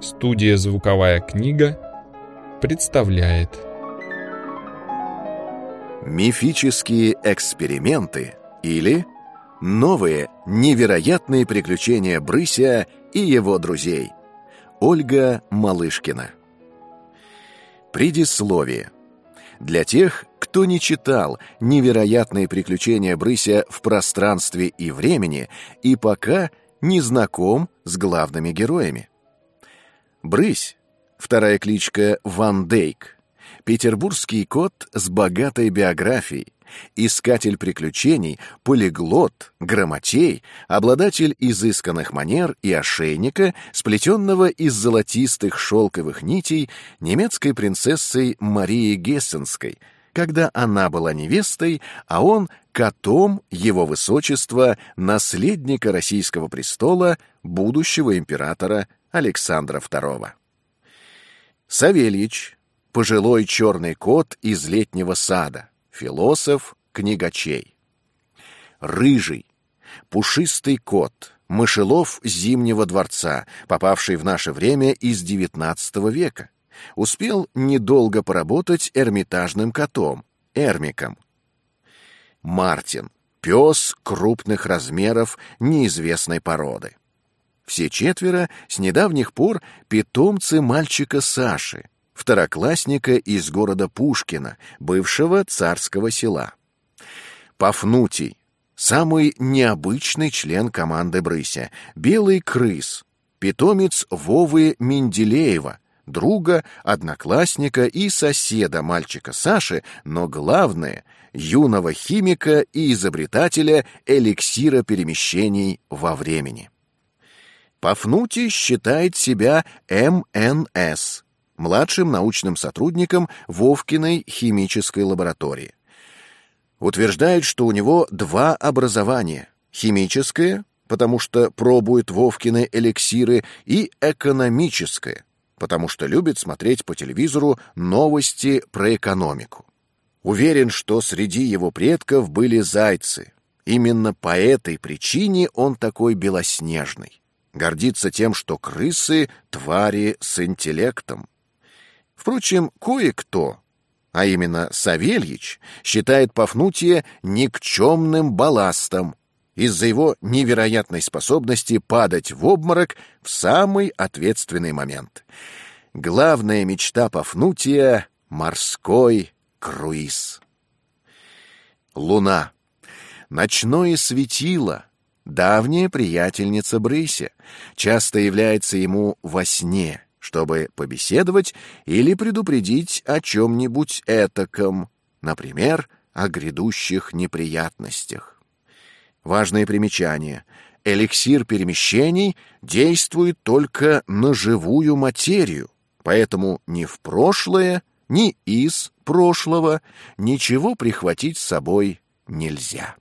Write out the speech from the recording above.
Студия «Звуковая книга» представляет. Мифические эксперименты или Новые невероятные приключения Брыся и его друзей. Ольга Малышкина. Предисловие. Для тех, кто не читал «Невероятные приключения Брыся в пространстве и времени» и пока не знаком с главными героями. Брысь, вторая кличка Ван Дейк, петербургский кот с богатой биографией, искатель приключений, полиглот, грамотей, обладатель изысканных манер и ошейника, сплетенного из золотистых шелковых нитей немецкой принцессой Марии Гессенской, когда она была невестой, а он котом его высочества, наследника российского престола, будущего императора Александра II. Савельич, пожилой черный кот из летнего сада, философ, книгачей. Рыжий, пушистый кот, мышелов Зимнего дворца, попавший в наше время из XIX века. Успел недолго поработать эрмитажным котом, эрмиком. Мартин, пес крупных размеров неизвестной породы. Все четверо с недавних пор питомцы мальчика Саши, второклассника из города Пушкина, бывшего царского села. Пафнутий, самый необычный член команды Брыся, белый крыс, питомец Вовы Менделеева, друга, одноклассника и соседа мальчика Саши, но главное — юного химика и изобретателя эликсира перемещений во времени. Пафнутий считает себя МНС, младшим научным сотрудником Вовкиной химической лаборатории. Утверждает, что у него два образования – химическое, потому что пробует Вовкины эликсиры, и экономическое, потому что любит смотреть по телевизору новости про экономику. Уверен, что среди его предков были зайцы. Именно по этой причине он такой белоснежный гордится тем, что крысы — твари с интеллектом. Впрочем, кое-кто, а именно Савельич, считает Пафнутия никчемным балластом из-за его невероятной способности падать в обморок в самый ответственный момент. Главная мечта Пафнутия — морской круиз. Луна. Ночное светило — давняя приятельница Брыся, часто является ему во сне, чтобы побеседовать или предупредить о чем-нибудь этаком, например, о грядущих неприятностях. Важное примечание. Эликсир перемещений действует только на живую материю, поэтому ни в прошлое, ни из прошлого ничего прихватить с собой нельзя.